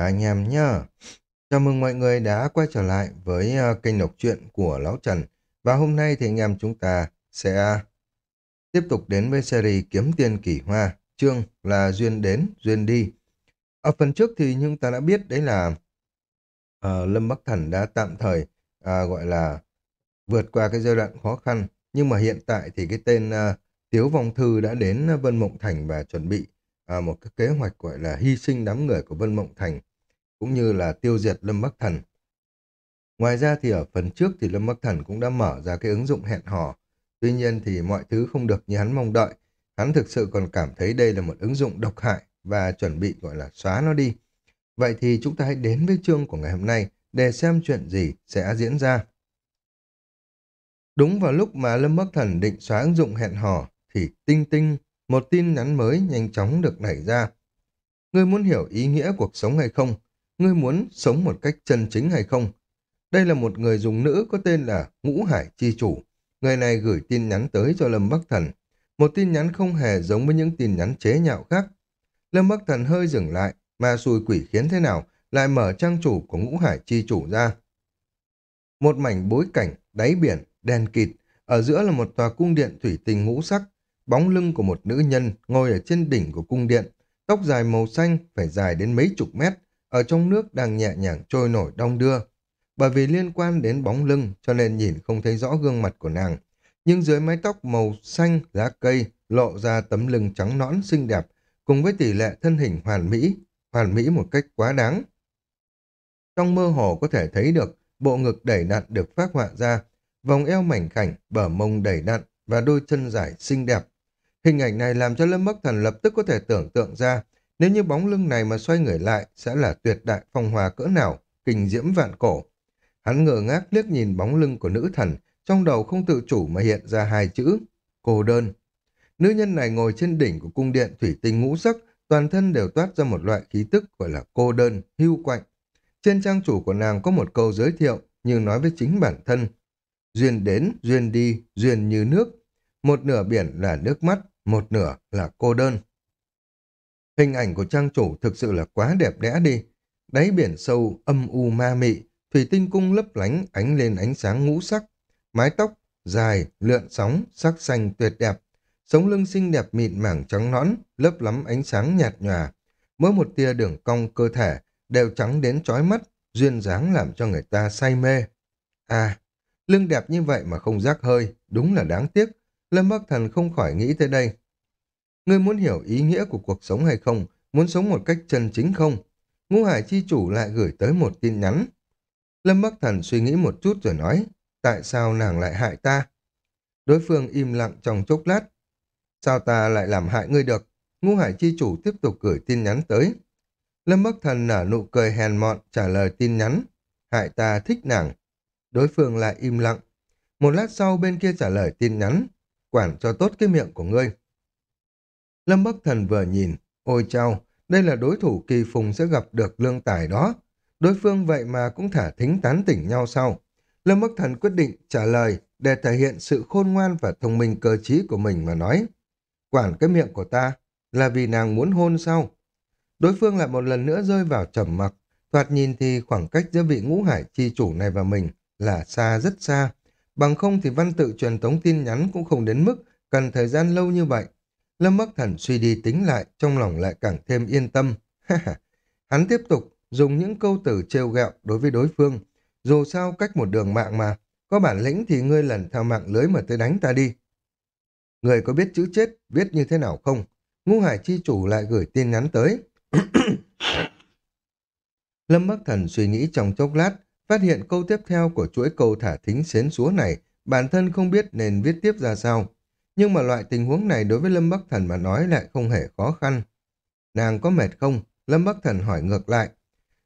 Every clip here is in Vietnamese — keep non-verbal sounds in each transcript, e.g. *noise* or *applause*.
Các anh em nhá. Chào mừng mọi người đã quay trở lại với à, kênh đọc truyện của Lão Trần. Và hôm nay thì anh em chúng ta sẽ tiếp tục đến với series Kiếm Tiền Kỳ Hoa. Chương là Duyên Đến, Duyên Đi. Ở phần trước thì chúng ta đã biết đấy là uh, Lâm Bắc Thần đã tạm thời uh, gọi là vượt qua cái giai đoạn khó khăn. Nhưng mà hiện tại thì cái tên uh, Tiếu Vong Thư đã đến Vân Mộng Thành và chuẩn bị một cái kế hoạch gọi là hy sinh đám người của Vân Mộng Thành cũng như là tiêu diệt Lâm Bắc Thần. Ngoài ra thì ở phần trước thì Lâm Bắc Thần cũng đã mở ra cái ứng dụng hẹn hò. Tuy nhiên thì mọi thứ không được như hắn mong đợi. Hắn thực sự còn cảm thấy đây là một ứng dụng độc hại và chuẩn bị, gọi là, xóa nó đi. Vậy thì chúng ta hãy đến với chương của ngày hôm nay để xem chuyện gì sẽ diễn ra. Đúng vào lúc mà Lâm Bắc Thần định xóa ứng dụng hẹn hò thì tinh tinh, một tin nhắn mới nhanh chóng được nảy ra. Ngươi muốn hiểu ý nghĩa cuộc sống hay không? Ngươi muốn sống một cách chân chính hay không? Đây là một người dùng nữ có tên là Ngũ Hải Chi Chủ. Người này gửi tin nhắn tới cho Lâm Bắc Thần. Một tin nhắn không hề giống với những tin nhắn chế nhạo khác. Lâm Bắc Thần hơi dừng lại, mà xùi quỷ khiến thế nào, lại mở trang chủ của Ngũ Hải Chi Chủ ra. Một mảnh bối cảnh, đáy biển, đèn kịt, ở giữa là một tòa cung điện thủy tinh ngũ sắc, bóng lưng của một nữ nhân ngồi ở trên đỉnh của cung điện, tóc dài màu xanh phải dài đến mấy chục mét, ở trong nước đang nhẹ nhàng trôi nổi đong đưa. Bởi vì liên quan đến bóng lưng cho nên nhìn không thấy rõ gương mặt của nàng. Nhưng dưới mái tóc màu xanh, lá cây, lộ ra tấm lưng trắng nõn xinh đẹp, cùng với tỷ lệ thân hình hoàn mỹ, hoàn mỹ một cách quá đáng. Trong mơ hồ có thể thấy được bộ ngực đẩy đặn được phát họa ra, vòng eo mảnh khảnh, bờ mông đẩy đặn và đôi chân dài xinh đẹp. Hình ảnh này làm cho Lâm Bắc Thần lập tức có thể tưởng tượng ra nếu như bóng lưng này mà xoay người lại sẽ là tuyệt đại phong hòa cỡ nào, kinh diễm vạn cổ. Hắn ngờ ngác liếc nhìn bóng lưng của nữ thần, trong đầu không tự chủ mà hiện ra hai chữ, cô đơn. Nữ nhân này ngồi trên đỉnh của cung điện thủy tinh ngũ sắc, toàn thân đều toát ra một loại khí tức gọi là cô đơn, hưu quạnh. Trên trang chủ của nàng có một câu giới thiệu như nói với chính bản thân. Duyên đến, duyên đi, duyên như nước. Một nửa biển là nước mắt, một nửa là cô đơn. Hình ảnh của trang chủ thực sự là quá đẹp đẽ đi. Đáy biển sâu, âm u ma mị, thủy tinh cung lấp lánh ánh lên ánh sáng ngũ sắc. Mái tóc dài, lượn sóng, sắc xanh tuyệt đẹp. Sống lưng xinh đẹp mịn màng trắng nõn, lấp lắm ánh sáng nhạt nhòa. Mỗi một tia đường cong cơ thể đều trắng đến chói mắt, duyên dáng làm cho người ta say mê. À, lưng đẹp như vậy mà không rác hơi, đúng là đáng tiếc. Lâm Bắc Thần không khỏi nghĩ tới đây. Ngươi muốn hiểu ý nghĩa của cuộc sống hay không? Muốn sống một cách chân chính không? Ngũ Hải Chi Chủ lại gửi tới một tin nhắn. Lâm Bắc Thần suy nghĩ một chút rồi nói, tại sao nàng lại hại ta? Đối phương im lặng trong chốc lát. Sao ta lại làm hại ngươi được? Ngũ Hải Chi Chủ tiếp tục gửi tin nhắn tới. Lâm Bắc Thần nở nụ cười hèn mọn trả lời tin nhắn. Hại ta thích nàng. Đối phương lại im lặng. Một lát sau bên kia trả lời tin nhắn. Quản cho tốt cái miệng của ngươi. Lâm Bắc Thần vừa nhìn, ôi chao, đây là đối thủ kỳ phùng sẽ gặp được lương tài đó. Đối phương vậy mà cũng thả thính tán tỉnh nhau sau. Lâm Bắc Thần quyết định trả lời để thể hiện sự khôn ngoan và thông minh cơ trí của mình mà nói. Quản cái miệng của ta là vì nàng muốn hôn sao? Đối phương lại một lần nữa rơi vào trầm mặc. Thoạt nhìn thì khoảng cách giữa vị ngũ hải chi chủ này và mình là xa rất xa. Bằng không thì văn tự truyền tống tin nhắn cũng không đến mức cần thời gian lâu như vậy. Lâm Bắc Thần suy đi tính lại, trong lòng lại càng thêm yên tâm. *laughs* Hắn tiếp tục dùng những câu từ trêu ghẹo đối với đối phương. Dù sao cách một đường mạng mà, có bản lĩnh thì ngươi lần theo mạng lưới mà tới đánh ta đi. Người có biết chữ chết viết như thế nào không? Ngu Hải Chi Chủ lại gửi tin nhắn tới. *coughs* Lâm Bắc Thần suy nghĩ trong chốc lát, phát hiện câu tiếp theo của chuỗi câu thả thính xến xúa này, bản thân không biết nên viết tiếp ra sao. Nhưng mà loại tình huống này đối với Lâm Bắc Thần mà nói lại không hề khó khăn. Nàng có mệt không? Lâm Bắc Thần hỏi ngược lại.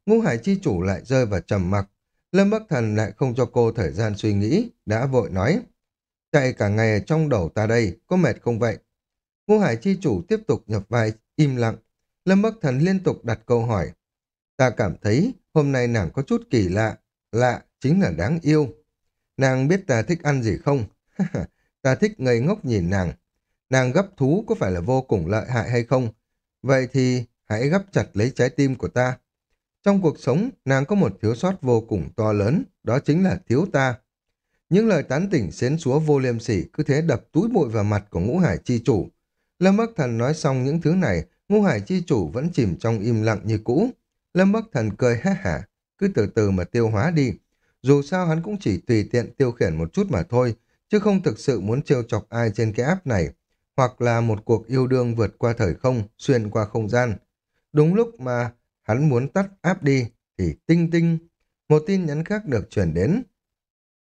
Ngũ Hải Chi Chủ lại rơi vào trầm mặc. Lâm Bắc Thần lại không cho cô thời gian suy nghĩ, đã vội nói. Chạy cả ngày ở trong đầu ta đây, có mệt không vậy? Ngũ Hải Chi Chủ tiếp tục nhập vai, im lặng. Lâm Bắc Thần liên tục đặt câu hỏi. Ta cảm thấy hôm nay nàng có chút kỳ lạ. Lạ chính là đáng yêu. Nàng biết ta thích ăn gì không? *laughs* Ta thích ngây ngốc nhìn nàng. Nàng gấp thú có phải là vô cùng lợi hại hay không? Vậy thì hãy gấp chặt lấy trái tim của ta. Trong cuộc sống, nàng có một thiếu sót vô cùng to lớn, đó chính là thiếu ta. Những lời tán tỉnh xến xúa vô liêm sỉ cứ thế đập túi bụi vào mặt của ngũ hải chi chủ. Lâm Bắc Thần nói xong những thứ này, ngũ hải chi chủ vẫn chìm trong im lặng như cũ. Lâm Bắc Thần cười ha hả, cứ từ từ mà tiêu hóa đi. Dù sao hắn cũng chỉ tùy tiện tiêu khiển một chút mà thôi, chứ không thực sự muốn trêu chọc ai trên cái app này, hoặc là một cuộc yêu đương vượt qua thời không, xuyên qua không gian. Đúng lúc mà hắn muốn tắt app đi, thì tinh tinh, một tin nhắn khác được chuyển đến.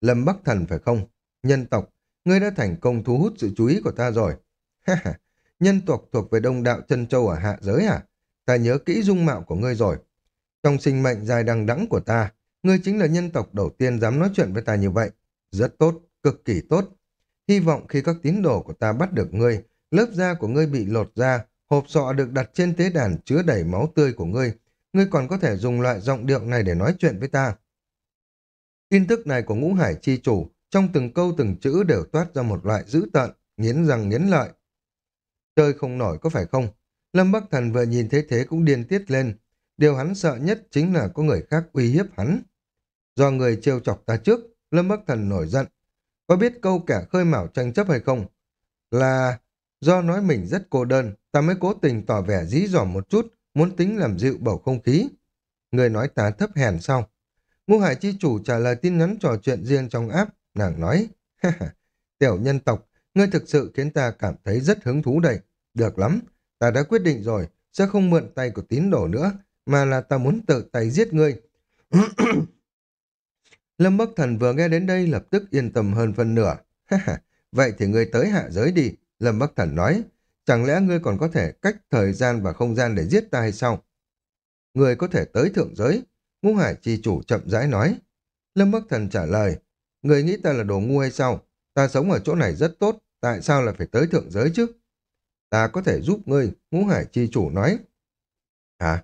Lâm Bắc Thần phải không? Nhân tộc, ngươi đã thành công thu hút sự chú ý của ta rồi. *laughs* nhân tộc thuộc về đông đạo chân châu ở hạ giới à? Ta nhớ kỹ dung mạo của ngươi rồi. Trong sinh mệnh dài đằng đẵng của ta, ngươi chính là nhân tộc đầu tiên dám nói chuyện với ta như vậy. Rất tốt, cực kỳ tốt. Hy vọng khi các tín đồ của ta bắt được ngươi, lớp da của ngươi bị lột ra, hộp sọ được đặt trên tế đàn chứa đầy máu tươi của ngươi, ngươi còn có thể dùng loại giọng điệu này để nói chuyện với ta. Tin tức này của ngũ hải chi chủ, trong từng câu từng chữ đều toát ra một loại dữ tợn, nghiến răng nghiến lợi. Chơi không nổi có phải không? Lâm Bắc Thần vừa nhìn thấy thế cũng điên tiết lên. Điều hắn sợ nhất chính là có người khác uy hiếp hắn. Do người trêu chọc ta trước, Lâm Bắc Thần nổi giận. Có biết câu kẻ khơi mào tranh chấp hay không? Là do nói mình rất cô đơn, ta mới cố tình tỏ vẻ dí dỏm một chút, muốn tính làm dịu bầu không khí. Người nói ta thấp hèn sau Ngô Hải Chi Chủ trả lời tin nhắn trò chuyện riêng trong áp, nàng nói, tiểu nhân tộc, ngươi thực sự khiến ta cảm thấy rất hứng thú đây. Được lắm, ta đã quyết định rồi, sẽ không mượn tay của tín đồ nữa, mà là ta muốn tự tay giết ngươi. *clears throat* Lâm Bắc Thần vừa nghe đến đây lập tức yên tâm hơn phân nửa. Vậy thì ngươi tới hạ giới đi, Lâm Bắc Thần nói. Chẳng lẽ ngươi còn có thể cách thời gian và không gian để giết ta hay sao? Ngươi có thể tới thượng giới, Ngũ Hải chi chủ chậm rãi nói. Lâm Bắc Thần trả lời, người nghĩ ta là đồ ngu hay sao? Ta sống ở chỗ này rất tốt, tại sao lại phải tới thượng giới chứ? Ta có thể giúp ngươi, Ngũ Hải chi chủ nói. Hả?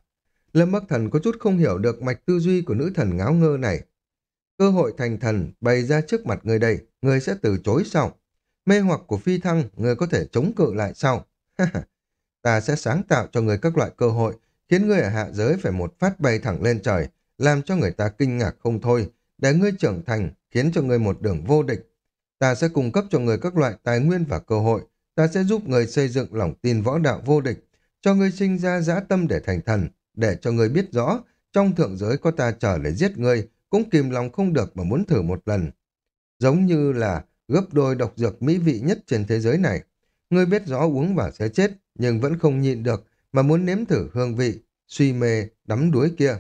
Lâm Bắc Thần có chút không hiểu được mạch tư duy của nữ thần ngáo ngơ này. Cơ hội thành thần bày ra trước mặt người đây, người sẽ từ chối sao? Mê hoặc của phi thăng, người có thể chống cự lại sao? *laughs* ta sẽ sáng tạo cho người các loại cơ hội, khiến người ở hạ giới phải một phát bay thẳng lên trời, làm cho người ta kinh ngạc không thôi, để ngươi trưởng thành, khiến cho ngươi một đường vô địch. Ta sẽ cung cấp cho người các loại tài nguyên và cơ hội, ta sẽ giúp người xây dựng lòng tin võ đạo vô địch, cho ngươi sinh ra dã tâm để thành thần, để cho ngươi biết rõ, trong thượng giới có ta chờ để giết ngươi, cũng kìm lòng không được mà muốn thử một lần. Giống như là gấp đôi độc dược mỹ vị nhất trên thế giới này. Ngươi biết rõ uống vào sẽ chết, nhưng vẫn không nhịn được, mà muốn nếm thử hương vị, suy mê, đắm đuối kia.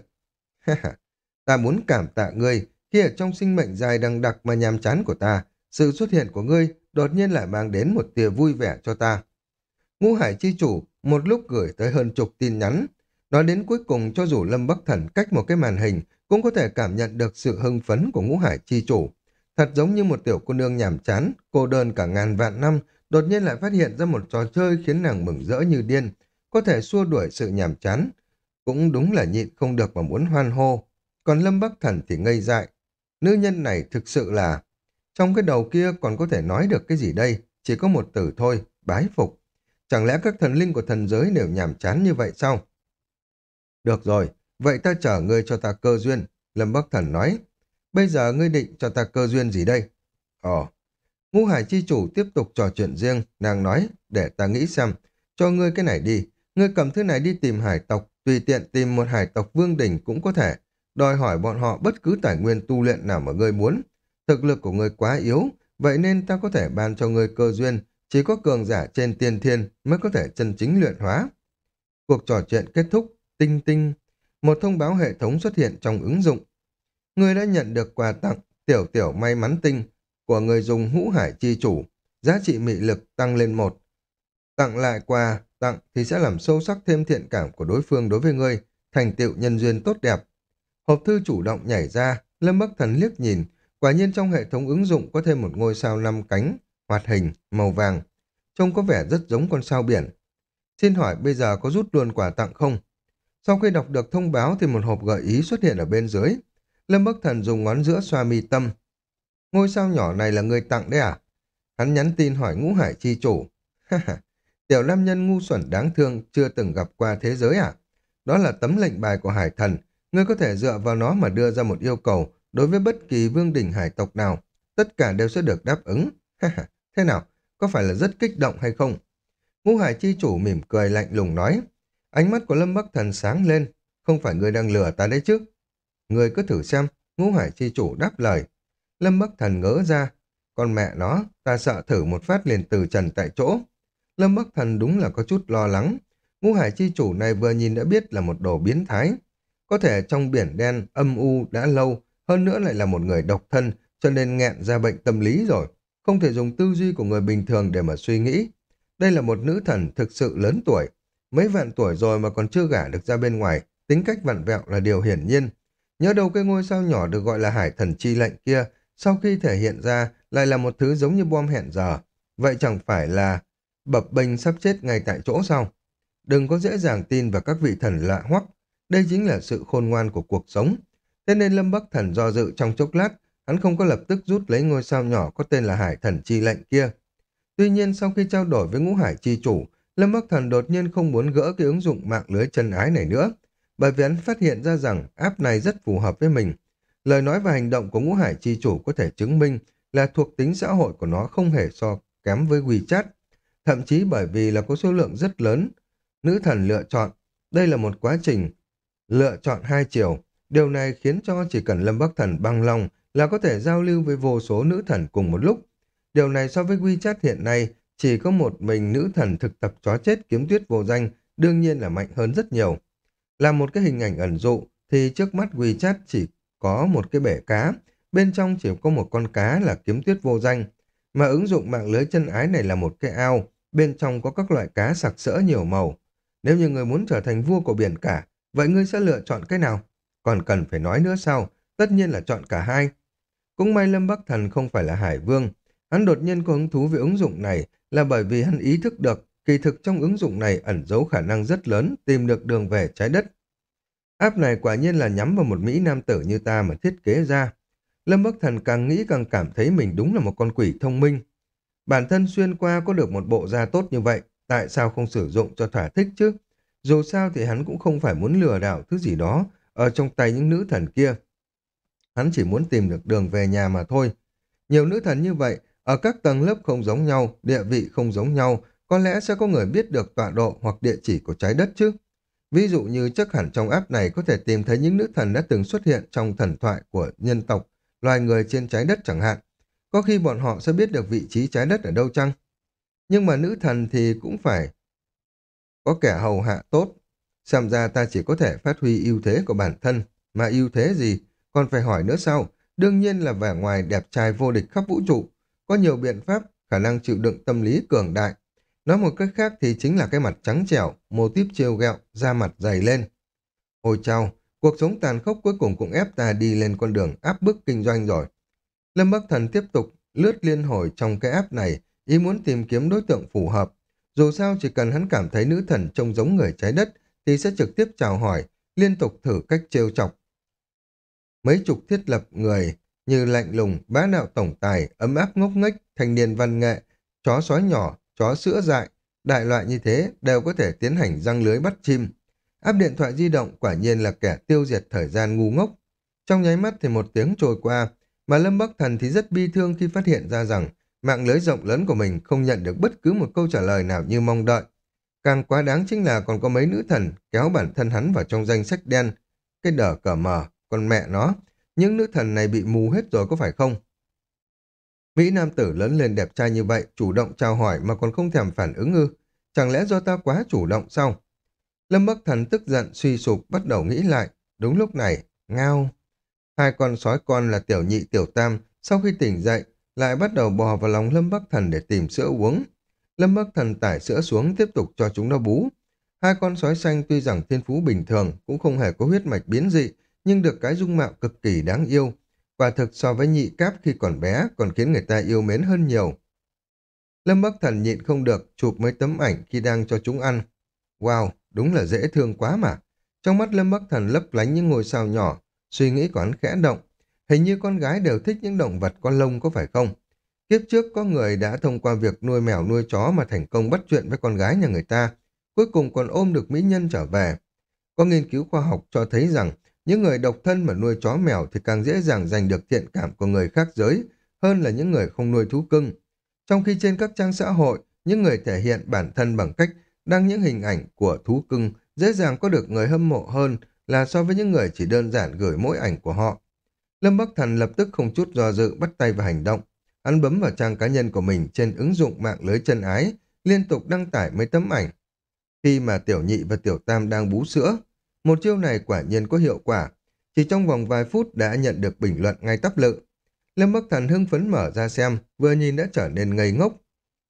ta muốn cảm tạ ngươi, khi ở trong sinh mệnh dài đằng đặc mà nhàm chán của ta, sự xuất hiện của ngươi đột nhiên lại mang đến một tia vui vẻ cho ta. Ngũ Hải Chi Chủ một lúc gửi tới hơn chục tin nhắn, nói đến cuối cùng cho dù Lâm Bắc Thần cách một cái màn hình cũng có thể cảm nhận được sự hưng phấn của Ngũ Hải Chi Chủ. Thật giống như một tiểu cô nương nhàm chán, cô đơn cả ngàn vạn năm, đột nhiên lại phát hiện ra một trò chơi khiến nàng mừng rỡ như điên, có thể xua đuổi sự nhàm chán, cũng đúng là nhịn không được mà muốn hoan hô. Còn Lâm Bắc Thần thì ngây dại. Nữ nhân này thực sự là... Trong cái đầu kia còn có thể nói được cái gì đây? Chỉ có một từ thôi, bái phục. Chẳng lẽ các thần linh của thần giới đều nhàm chán như vậy sao? Được rồi, vậy ta chở ngươi cho ta cơ duyên. Lâm Bắc Thần nói. Bây giờ ngươi định cho ta cơ duyên gì đây? Ồ, Ngũ Hải Chi Chủ tiếp tục trò chuyện riêng, nàng nói, để ta nghĩ xem, cho ngươi cái này đi, ngươi cầm thứ này đi tìm hải tộc, Tùy tiện tìm một hải tộc vương đỉnh cũng có thể, đòi hỏi bọn họ bất cứ tài nguyên tu luyện nào mà ngươi muốn. Thực lực của ngươi quá yếu, vậy nên ta có thể ban cho ngươi cơ duyên, chỉ có cường giả trên tiên thiên mới có thể chân chính luyện hóa. Cuộc trò chuyện kết thúc, tinh tinh, một thông báo hệ thống xuất hiện trong ứng dụng. người đã nhận được quà tặng tiểu tiểu may mắn tinh của người dùng hũ hải chi chủ, giá trị mị lực tăng lên một. Tặng lại quà tặng thì sẽ làm sâu sắc thêm thiện cảm của đối phương đối với ngươi, thành tựu nhân duyên tốt đẹp. Hộp thư chủ động nhảy ra, Lâm Bắc Thần liếc nhìn, quả nhiên trong hệ thống ứng dụng có thêm một ngôi sao năm cánh, hoạt hình, màu vàng. Trông có vẻ rất giống con sao biển. Xin hỏi bây giờ có rút luôn quà tặng không? Sau khi đọc được thông báo thì một hộp gợi ý xuất hiện ở bên dưới. Lâm Bắc Thần dùng ngón giữa xoa mi tâm. Ngôi sao nhỏ này là người tặng đấy à? Hắn nhắn tin hỏi ngũ hải chi chủ. Ha ha, Tiểu nam nhân ngu xuẩn đáng thương chưa từng gặp qua thế giới à? Đó là tấm lệnh bài của hải thần, ngươi có thể dựa vào nó mà đưa ra một yêu cầu đối với bất kỳ vương đỉnh hải tộc nào. Tất cả đều sẽ được đáp ứng. Thế nào? Có phải là rất kích động hay không? Ngũ hải chi chủ mỉm cười lạnh lùng nói. Ánh mắt của Lâm Bắc Thần sáng lên. Không phải ngươi đang lừa ta đấy chứ? Ngươi cứ thử xem. Ngũ hải chi chủ đáp lời. Lâm Bắc Thần ngỡ ra. Con mẹ nó, ta sợ thử một phát liền từ trần tại chỗ. Lâm Bắc Thần đúng là có chút lo lắng. Ngũ hải chi chủ này vừa nhìn đã biết là một đồ biến thái. Có thể trong biển đen âm u đã lâu, hơn nữa lại là một người độc thân, cho nên nghẹn ra bệnh tâm lý rồi. Không thể dùng tư duy của người bình thường để mà suy nghĩ. Đây là một nữ thần thực sự lớn tuổi. Mấy vạn tuổi rồi mà còn chưa gả được ra bên ngoài, tính cách vặn vẹo là điều hiển nhiên. Nhớ đầu cái ngôi sao nhỏ được gọi là hải thần chi lệnh kia, sau khi thể hiện ra lại là một thứ giống như bom hẹn giờ. Vậy chẳng phải là bập bênh sắp chết ngay tại chỗ sao? Đừng có dễ dàng tin vào các vị thần lạ hoắc. Đây chính là sự khôn ngoan của cuộc sống. Thế nên Lâm Bắc Thần do dự trong chốc lát, hắn không có lập tức rút lấy ngôi sao nhỏ có tên là Hải Thần Chi lệnh kia. Tuy nhiên sau khi trao đổi với ngũ hải chi chủ, Lâm Bắc Thần đột nhiên không muốn gỡ cái ứng dụng mạng lưới chân ái này nữa, bởi vì hắn phát hiện ra rằng app này rất phù hợp với mình. Lời nói và hành động của ngũ hải chi chủ có thể chứng minh là thuộc tính xã hội của nó không hề so kém với WeChat. Thậm chí bởi vì là có số lượng rất lớn, nữ thần lựa chọn. Đây là một quá trình lựa chọn hai chiều. Điều này khiến cho chỉ cần Lâm Bắc Thần băng lòng là có thể giao lưu với vô số nữ thần cùng một lúc. Điều này so với WeChat hiện nay chỉ có một mình nữ thần thực tập chó chết kiếm tuyết vô danh đương nhiên là mạnh hơn rất nhiều. Là một cái hình ảnh ẩn dụ thì trước mắt WeChat chỉ có một cái bể cá, bên trong chỉ có một con cá là kiếm tuyết vô danh. Mà ứng dụng mạng lưới chân ái này là một cái ao, bên trong có các loại cá sặc sỡ nhiều màu. Nếu như người muốn trở thành vua của biển cả, vậy ngươi sẽ lựa chọn cái nào? Còn cần phải nói nữa sao? Tất nhiên là chọn cả hai. Cũng may Lâm Bắc Thần không phải là Hải Vương. Hắn đột nhiên có hứng thú với ứng dụng này là bởi vì hắn ý thức được kỳ thực trong ứng dụng này ẩn giấu khả năng rất lớn tìm được đường về trái đất. App này quả nhiên là nhắm vào một Mỹ nam tử như ta mà thiết kế ra. Lâm Bắc Thần càng nghĩ càng cảm thấy mình đúng là một con quỷ thông minh. Bản thân xuyên qua có được một bộ da tốt như vậy, tại sao không sử dụng cho thỏa thích chứ? Dù sao thì hắn cũng không phải muốn lừa đảo thứ gì đó ở trong tay những nữ thần kia. Hắn chỉ muốn tìm được đường về nhà mà thôi. Nhiều nữ thần như vậy, ở các tầng lớp không giống nhau, địa vị không giống nhau, có lẽ sẽ có người biết được tọa độ hoặc địa chỉ của trái đất chứ. Ví dụ như chắc hẳn trong app này có thể tìm thấy những nữ thần đã từng xuất hiện trong thần thoại của nhân tộc, loài người trên trái đất chẳng hạn. Có khi bọn họ sẽ biết được vị trí trái đất ở đâu chăng? Nhưng mà nữ thần thì cũng phải có kẻ hầu hạ tốt. Xem ra ta chỉ có thể phát huy ưu thế của bản thân. Mà ưu thế gì? Còn phải hỏi nữa sao? Đương nhiên là vẻ ngoài đẹp trai vô địch khắp vũ trụ. Có nhiều biện pháp, khả năng chịu đựng tâm lý cường đại. Nói một cách khác thì chính là cái mặt trắng trẻo, mô típ trêu ghẹo, da mặt dày lên. Ôi chao, cuộc sống tàn khốc cuối cùng cũng ép ta đi lên con đường áp bức kinh doanh rồi. Lâm Bắc Thần tiếp tục lướt liên hồi trong cái app này, ý muốn tìm kiếm đối tượng phù hợp. Dù sao chỉ cần hắn cảm thấy nữ thần trông giống người trái đất thì sẽ trực tiếp chào hỏi, liên tục thử cách trêu chọc. Mấy chục thiết lập người như lạnh lùng, bá đạo tổng tài, ấm áp ngốc nghếch, thanh niên văn nghệ, chó sói nhỏ, chó sữa dại, đại loại như thế đều có thể tiến hành răng lưới bắt chim. Áp điện thoại di động quả nhiên là kẻ tiêu diệt thời gian ngu ngốc. Trong nháy mắt thì một tiếng trôi qua, mà Lâm Bắc Thần thì rất bi thương khi phát hiện ra rằng mạng lưới rộng lớn của mình không nhận được bất cứ một câu trả lời nào như mong đợi. Càng quá đáng chính là còn có mấy nữ thần kéo bản thân hắn vào trong danh sách đen. Cái đờ cờ mờ, con mẹ nó, những nữ thần này bị mù hết rồi có phải không? Mỹ nam tử lớn lên đẹp trai như vậy, chủ động chào hỏi mà còn không thèm phản ứng ư. Chẳng lẽ do ta quá chủ động sao? Lâm Bắc Thần tức giận suy sụp bắt đầu nghĩ lại. Đúng lúc này, ngao. Hai con sói con là tiểu nhị tiểu tam, sau khi tỉnh dậy, lại bắt đầu bò vào lòng Lâm Bắc Thần để tìm sữa uống. Lâm Bắc Thần tải sữa xuống tiếp tục cho chúng nó bú. Hai con sói xanh tuy rằng thiên phú bình thường, cũng không hề có huyết mạch biến dị, nhưng được cái dung mạo cực kỳ đáng yêu. Quả thực so với nhị cáp khi còn bé còn khiến người ta yêu mến hơn nhiều. Lâm Bắc Thần nhịn không được chụp mấy tấm ảnh khi đang cho chúng ăn. Wow, đúng là dễ thương quá mà. Trong mắt Lâm Bắc Thần lấp lánh những ngôi sao nhỏ, suy nghĩ của hắn khẽ động. Hình như con gái đều thích những động vật có lông có phải không? Kiếp trước có người đã thông qua việc nuôi mèo nuôi chó mà thành công bắt chuyện với con gái nhà người ta, cuối cùng còn ôm được mỹ nhân trở về. Có nghiên cứu khoa học cho thấy rằng những người độc thân mà nuôi chó mèo thì càng dễ dàng giành được thiện cảm của người khác giới hơn là những người không nuôi thú cưng. Trong khi trên các trang xã hội, những người thể hiện bản thân bằng cách đăng những hình ảnh của thú cưng dễ dàng có được người hâm mộ hơn là so với những người chỉ đơn giản gửi mỗi ảnh của họ. Lâm Bắc Thần lập tức không chút do dự bắt tay vào hành động. Hắn bấm vào trang cá nhân của mình trên ứng dụng mạng lưới chân ái, liên tục đăng tải mấy tấm ảnh. Khi mà Tiểu Nhị và Tiểu Tam đang bú sữa, một chiêu này quả nhiên có hiệu quả. Chỉ trong vòng vài phút đã nhận được bình luận ngay tắp lự. Lâm Bắc Thần hưng phấn mở ra xem, vừa nhìn đã trở nên ngây ngốc.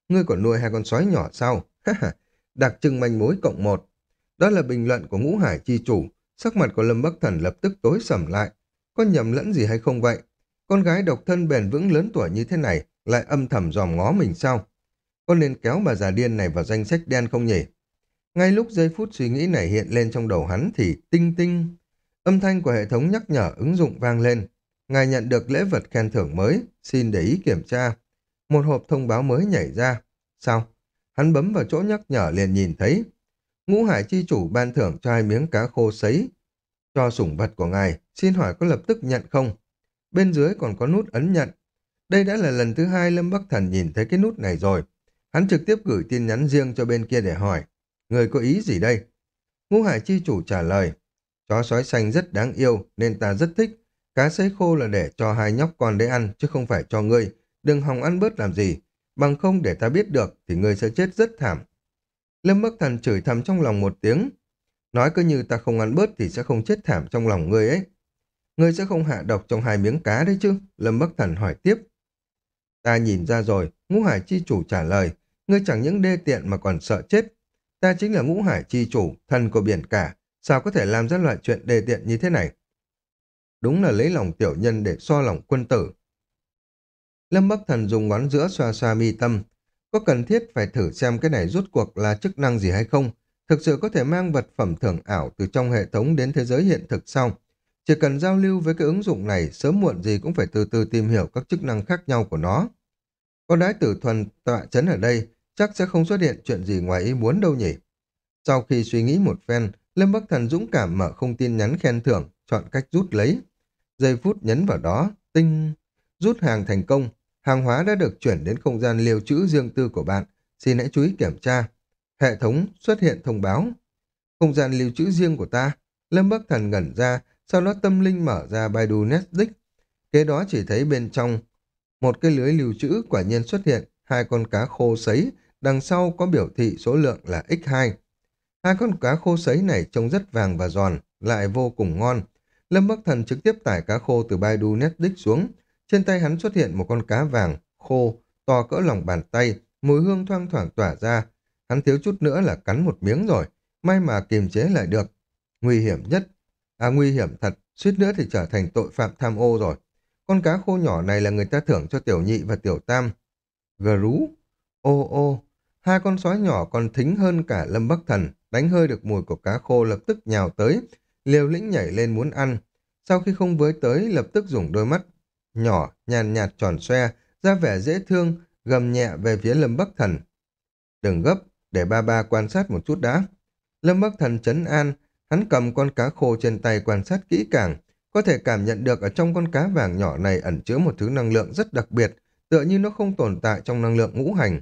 Ngươi còn nuôi hai con sói nhỏ sao? Đặc trưng manh mối cộng một. Đó là bình luận của ngũ hải chi chủ. Sắc mặt của Lâm Bắc Thần lập tức tối sầm lại. Có nhầm lẫn gì hay không vậy? Con gái độc thân bền vững lớn tuổi như thế này lại âm thầm dòm ngó mình sao? Có nên kéo bà già điên này vào danh sách đen không nhỉ? Ngay lúc giây phút suy nghĩ này hiện lên trong đầu hắn thì tinh tinh. Âm thanh của hệ thống nhắc nhở ứng dụng vang lên. Ngài nhận được lễ vật khen thưởng mới, xin để ý kiểm tra. Một hộp thông báo mới nhảy ra. Sao? Hắn bấm vào chỗ nhắc nhở liền nhìn thấy. Ngũ hải chi chủ ban thưởng cho hai miếng cá khô sấy. Cho sủng vật của ngài, xin hỏi có lập tức nhận không? Bên dưới còn có nút ấn nhận. Đây đã là lần thứ hai Lâm Bắc Thần nhìn thấy cái nút này rồi. Hắn trực tiếp gửi tin nhắn riêng cho bên kia để hỏi. Người có ý gì đây? Ngũ hải chi chủ trả lời. Chó sói xanh rất đáng yêu nên ta rất thích. Cá sấy khô là để cho hai nhóc con đấy ăn chứ không phải cho ngươi. Đừng hòng ăn bớt làm gì. Bằng không để ta biết được thì ngươi sẽ chết rất thảm. Lâm Bắc Thần chửi thầm trong lòng một tiếng. Nói cứ như ta không ăn bớt thì sẽ không chết thảm trong lòng ngươi ấy. Ngươi sẽ không hạ độc trong hai miếng cá đấy chứ? Lâm Bắc Thần hỏi tiếp. Ta nhìn ra rồi, ngũ hải chi chủ trả lời. Ngươi chẳng những đê tiện mà còn sợ chết. Ta chính là ngũ hải chi chủ, thần của biển cả. Sao có thể làm ra loại chuyện đề tiện như thế này? Đúng là lấy lòng tiểu nhân để so lòng quân tử. Lâm Bắc Thần dùng ngón giữa xoa xoa mi tâm. Có cần thiết phải thử xem cái này rút cuộc là chức năng gì hay không? Thực sự có thể mang vật phẩm thưởng ảo từ trong hệ thống đến thế giới hiện thực sau. Chỉ cần giao lưu với cái ứng dụng này, sớm muộn gì cũng phải từ từ tìm hiểu các chức năng khác nhau của nó. Có đái tử thuần tọa chấn ở đây, chắc sẽ không xuất hiện chuyện gì ngoài ý muốn đâu nhỉ. Sau khi suy nghĩ một phen, Lâm Bắc Thần dũng cảm mở không tin nhắn khen thưởng, chọn cách rút lấy. Giây phút nhấn vào đó, tinh... Rút hàng thành công, hàng hóa đã được chuyển đến không gian liều trữ riêng tư của bạn. Xin hãy chú ý kiểm tra. Hệ thống xuất hiện thông báo. Không gian lưu trữ riêng của ta. Lâm Bắc Thần ngẩn ra, sau đó tâm linh mở ra Baidu Netflix. Kế đó chỉ thấy bên trong một cái lưới lưu trữ quả nhiên xuất hiện hai con cá khô sấy, đằng sau có biểu thị số lượng là x2. Hai con cá khô sấy này trông rất vàng và giòn, lại vô cùng ngon. Lâm Bắc Thần trực tiếp tải cá khô từ Baidu Netflix xuống. Trên tay hắn xuất hiện một con cá vàng, khô, to cỡ lòng bàn tay, mùi hương thoang thoảng tỏa ra. Hắn thiếu chút nữa là cắn một miếng rồi, may mà kiềm chế lại được. Nguy hiểm nhất, à nguy hiểm thật, suýt nữa thì trở thành tội phạm tham ô rồi. Con cá khô nhỏ này là người ta thưởng cho tiểu nhị và tiểu tam. Gờ rú, ô ô, hai con sói nhỏ còn thính hơn cả Lâm Bắc Thần, đánh hơi được mùi của cá khô lập tức nhào tới, liều lĩnh nhảy lên muốn ăn. Sau khi không với tới, lập tức dùng đôi mắt nhỏ, nhàn nhạt tròn xoe, ra vẻ dễ thương, gầm nhẹ về phía Lâm Bắc Thần. Đừng gấp, để ba ba quan sát một chút đã. Lâm Bắc Thần chấn an, hắn cầm con cá khô trên tay quan sát kỹ càng, có thể cảm nhận được ở trong con cá vàng nhỏ này ẩn chứa một thứ năng lượng rất đặc biệt, tựa như nó không tồn tại trong năng lượng ngũ hành.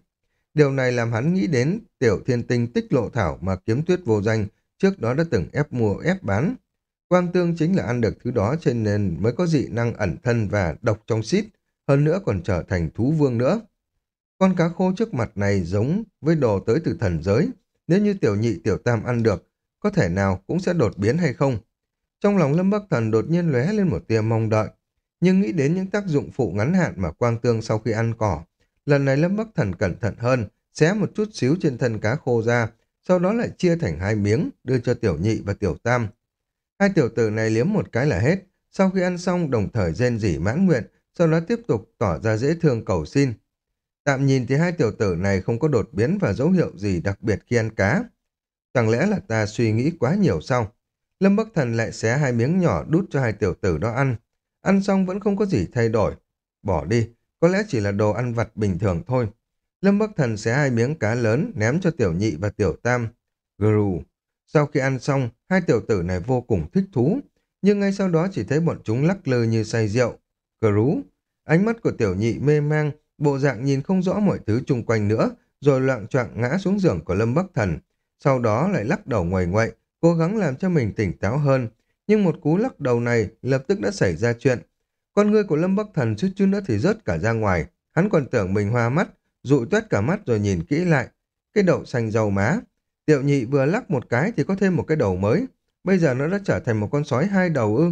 Điều này làm hắn nghĩ đến tiểu thiên tinh tích lộ thảo mà kiếm tuyết vô danh trước đó đã từng ép mua ép bán. Quang tương chính là ăn được thứ đó cho nên mới có dị năng ẩn thân và độc trong xít, hơn nữa còn trở thành thú vương nữa. Con cá khô trước mặt này giống với đồ tới từ thần giới, nếu như tiểu nhị tiểu tam ăn được, có thể nào cũng sẽ đột biến hay không? Trong lòng Lâm Bắc Thần đột nhiên lóe lên một tia mong đợi, nhưng nghĩ đến những tác dụng phụ ngắn hạn mà quang tương sau khi ăn cỏ. Lần này Lâm Bắc Thần cẩn thận hơn, xé một chút xíu trên thân cá khô ra, sau đó lại chia thành hai miếng, đưa cho tiểu nhị và tiểu tam. Hai tiểu tử này liếm một cái là hết, sau khi ăn xong đồng thời rên rỉ mãn nguyện, sau đó tiếp tục tỏ ra dễ thương cầu xin. Tạm nhìn thì hai tiểu tử này không có đột biến và dấu hiệu gì đặc biệt khi ăn cá. Chẳng lẽ là ta suy nghĩ quá nhiều sao? Lâm Bắc Thần lại xé hai miếng nhỏ đút cho hai tiểu tử đó ăn. Ăn xong vẫn không có gì thay đổi. Bỏ đi, có lẽ chỉ là đồ ăn vặt bình thường thôi. Lâm Bắc Thần xé hai miếng cá lớn ném cho tiểu nhị và tiểu tam. Gru. Sau khi ăn xong, hai tiểu tử này vô cùng thích thú. nhưng ngay sau đó chỉ thấy bọn chúng lắc lư như say rượu. Gru. ánh mắt của tiểu nhị mê mang, bộ dạng nhìn không rõ mọi thứ chung quanh nữa, rồi loạn choạng ngã xuống giường của Lâm Bắc Thần. Sau đó lại lắc đầu ngoài ngoại, cố gắng làm cho mình tỉnh táo hơn. Nhưng một cú lắc đầu này lập tức đã xảy ra chuyện. Con người của Lâm Bắc Thần suýt chút nữa thì rớt cả ra ngoài. Hắn còn tưởng mình hoa mắt, dụi tuét cả mắt rồi nhìn kỹ lại. Cái đậu xanh dầu má. Tiểu nhị vừa lắc một cái thì có thêm một cái đầu mới. Bây giờ nó đã trở thành một con sói hai đầu ư.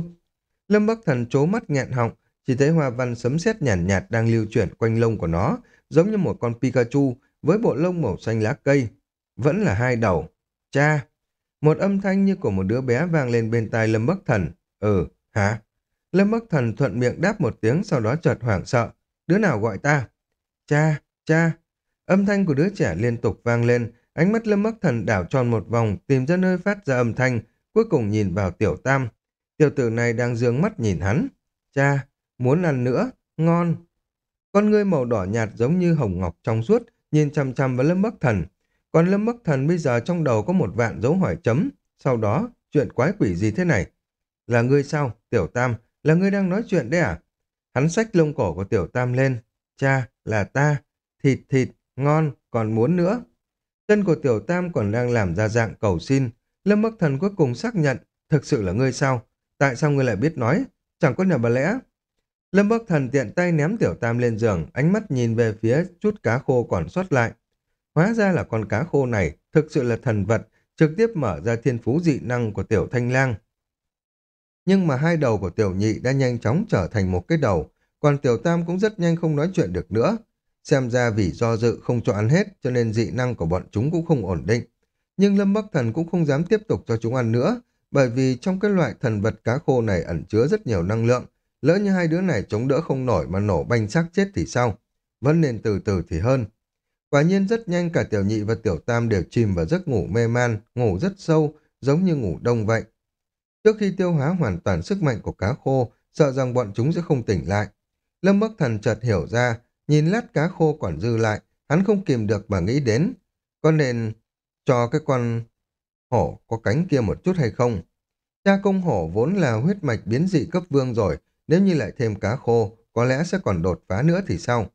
Lâm Bắc Thần trố mắt nghẹn họng, chỉ thấy hoa văn sấm sét nhàn nhạt, nhạt đang lưu chuyển quanh lông của nó, giống như một con Pikachu với bộ lông màu xanh lá cây. Vẫn là hai đầu. Cha! Một âm thanh như của một đứa bé vang lên bên tai Lâm Bắc Thần. Ừ, hả? Lâm Bắc Thần thuận miệng đáp một tiếng sau đó chợt hoảng sợ. Đứa nào gọi ta? Cha, cha. Âm thanh của đứa trẻ liên tục vang lên, ánh mắt Lâm Bắc Thần đảo tròn một vòng, tìm ra nơi phát ra âm thanh, cuối cùng nhìn vào tiểu tam. Tiểu tử này đang dương mắt nhìn hắn. Cha, muốn ăn nữa, ngon. Con ngươi màu đỏ nhạt giống như hồng ngọc trong suốt, nhìn chằm chằm vào Lâm Bắc Thần. Còn Lâm Bắc Thần bây giờ trong đầu có một vạn dấu hỏi chấm. Sau đó, chuyện quái quỷ gì thế này? Là ngươi sao, Tiểu Tam? Là ngươi đang nói chuyện đấy à? Hắn xách lông cổ của Tiểu Tam lên. Cha, là ta. Thịt thịt, ngon, còn muốn nữa. Chân của Tiểu Tam còn đang làm ra dạng cầu xin. Lâm Bắc Thần cuối cùng xác nhận. Thực sự là ngươi sao? Tại sao ngươi lại biết nói? Chẳng có nhà bà lẽ. Lâm Bắc Thần tiện tay ném Tiểu Tam lên giường, ánh mắt nhìn về phía chút cá khô còn sót lại. Hóa ra là con cá khô này thực sự là thần vật, trực tiếp mở ra thiên phú dị năng của Tiểu Thanh Lang. Nhưng mà hai đầu của Tiểu Nhị đã nhanh chóng trở thành một cái đầu, còn Tiểu Tam cũng rất nhanh không nói chuyện được nữa. Xem ra vì do dự không cho ăn hết cho nên dị năng của bọn chúng cũng không ổn định. Nhưng Lâm Bắc Thần cũng không dám tiếp tục cho chúng ăn nữa, bởi vì trong cái loại thần vật cá khô này ẩn chứa rất nhiều năng lượng. Lỡ như hai đứa này chống đỡ không nổi mà nổ banh xác chết thì sao? Vẫn nên từ từ thì hơn. Quả nhiên rất nhanh cả tiểu nhị và tiểu tam đều chìm vào giấc ngủ mê man, ngủ rất sâu, giống như ngủ đông vậy. Trước khi tiêu hóa hoàn toàn sức mạnh của cá khô, sợ rằng bọn chúng sẽ không tỉnh lại. Lâm Bắc Thần chợt hiểu ra, nhìn lát cá khô còn dư lại, hắn không kìm được mà nghĩ đến. Có nên cho cái con hổ có cánh kia một chút hay không? Cha công hổ vốn là huyết mạch biến dị cấp vương rồi, nếu như lại thêm cá khô, có lẽ sẽ còn đột phá nữa thì sao?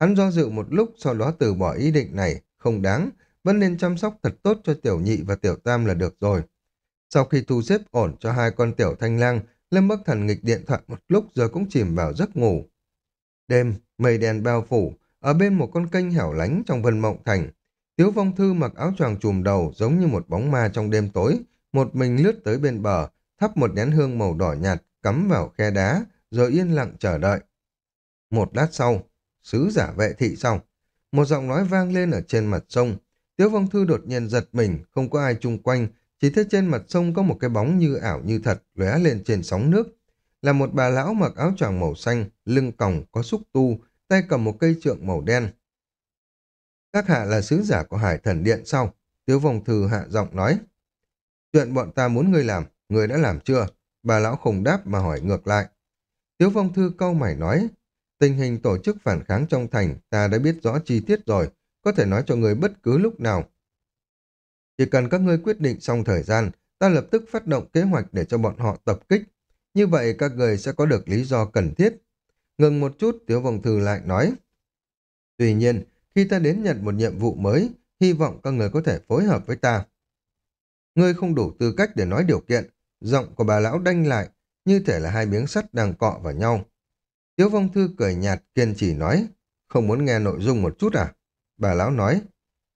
Hắn do dự một lúc sau đó từ bỏ ý định này, không đáng, vẫn nên chăm sóc thật tốt cho tiểu nhị và tiểu tam là được rồi. Sau khi thu xếp ổn cho hai con tiểu thanh lang, Lâm Bắc Thần nghịch điện thoại một lúc rồi cũng chìm vào giấc ngủ. Đêm, mây đèn bao phủ, ở bên một con kênh hẻo lánh trong vân mộng thành. Tiếu vong thư mặc áo choàng trùm đầu giống như một bóng ma trong đêm tối, một mình lướt tới bên bờ, thắp một nén hương màu đỏ nhạt, cắm vào khe đá, rồi yên lặng chờ đợi. Một lát sau, sứ giả vệ thị xong. Một giọng nói vang lên ở trên mặt sông. Tiếu Vong Thư đột nhiên giật mình, không có ai chung quanh, chỉ thấy trên mặt sông có một cái bóng như ảo như thật lóe lên trên sóng nước. Là một bà lão mặc áo choàng màu xanh, lưng còng có xúc tu, tay cầm một cây trượng màu đen. Các hạ là sứ giả của Hải Thần Điện sau. Tiếu Vong Thư hạ giọng nói. Chuyện bọn ta muốn ngươi làm, ngươi đã làm chưa? Bà lão không đáp mà hỏi ngược lại. Tiếu Vong Thư câu mày nói, Tình hình tổ chức phản kháng trong thành ta đã biết rõ chi tiết rồi, có thể nói cho người bất cứ lúc nào. Chỉ cần các ngươi quyết định xong thời gian, ta lập tức phát động kế hoạch để cho bọn họ tập kích. Như vậy các người sẽ có được lý do cần thiết. Ngừng một chút, Tiếu Vong Thư lại nói. Tuy nhiên, khi ta đến nhận một nhiệm vụ mới, hy vọng các người có thể phối hợp với ta. Ngươi không đủ tư cách để nói điều kiện. Giọng của bà lão đanh lại, như thể là hai miếng sắt đang cọ vào nhau. Tiếu vong Thư cười nhạt, kiên trì nói, không muốn nghe nội dung một chút à? Bà lão nói,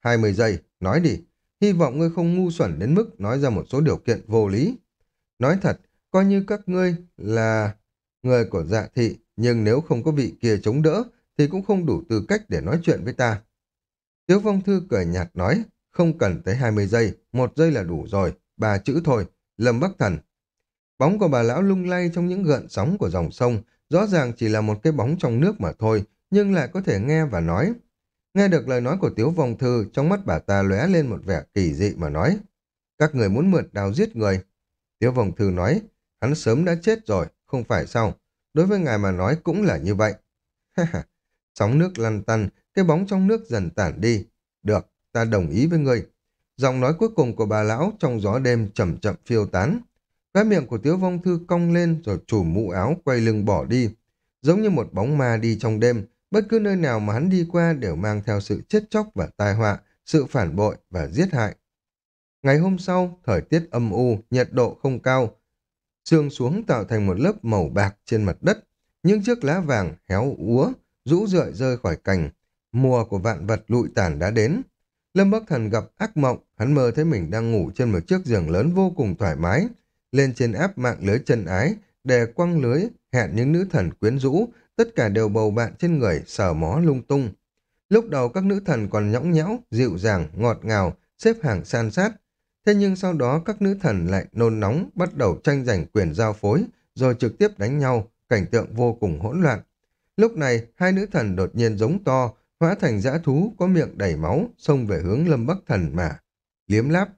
20 giây, nói đi, hy vọng ngươi không ngu xuẩn đến mức nói ra một số điều kiện vô lý. Nói thật, coi như các ngươi là người của dạ thị, nhưng nếu không có vị kia chống đỡ, thì cũng không đủ tư cách để nói chuyện với ta. Tiếu Phong Thư cười nhạt nói, không cần tới 20 giây, một giây là đủ rồi, ba chữ thôi, Lâm Bắc Thần. Bóng của bà lão lung lay trong những gợn sóng của dòng sông, Rõ ràng chỉ là một cái bóng trong nước mà thôi, nhưng lại có thể nghe và nói. Nghe được lời nói của Tiếu Vong Thư, trong mắt bà ta lóe lên một vẻ kỳ dị mà nói. Các người muốn mượn đào giết người. Tiếu Vong Thư nói, hắn sớm đã chết rồi, không phải sao. Đối với ngài mà nói cũng là như vậy. *laughs* Sóng nước lăn tăn, cái bóng trong nước dần tản đi. Được, ta đồng ý với ngươi. Giọng nói cuối cùng của bà lão trong gió đêm chậm chậm phiêu tán. Cái miệng của Tiếu Vong Thư cong lên rồi chủ mũ áo quay lưng bỏ đi. Giống như một bóng ma đi trong đêm, bất cứ nơi nào mà hắn đi qua đều mang theo sự chết chóc và tai họa, sự phản bội và giết hại. Ngày hôm sau, thời tiết âm u, nhiệt độ không cao, sương xuống tạo thành một lớp màu bạc trên mặt đất, những chiếc lá vàng héo úa, rũ rượi rơi khỏi cành. Mùa của vạn vật lụi tàn đã đến. Lâm Bắc Thần gặp ác mộng, hắn mơ thấy mình đang ngủ trên một chiếc giường lớn vô cùng thoải mái, lên trên áp mạng lưới chân ái, để quăng lưới, hẹn những nữ thần quyến rũ, tất cả đều bầu bạn trên người, sờ mó lung tung. Lúc đầu các nữ thần còn nhõng nhẽo, dịu dàng, ngọt ngào, xếp hàng san sát. Thế nhưng sau đó các nữ thần lại nôn nóng, bắt đầu tranh giành quyền giao phối, rồi trực tiếp đánh nhau, cảnh tượng vô cùng hỗn loạn. Lúc này, hai nữ thần đột nhiên giống to, hóa thành dã thú có miệng đầy máu, xông về hướng Lâm Bắc Thần mà. Liếm láp.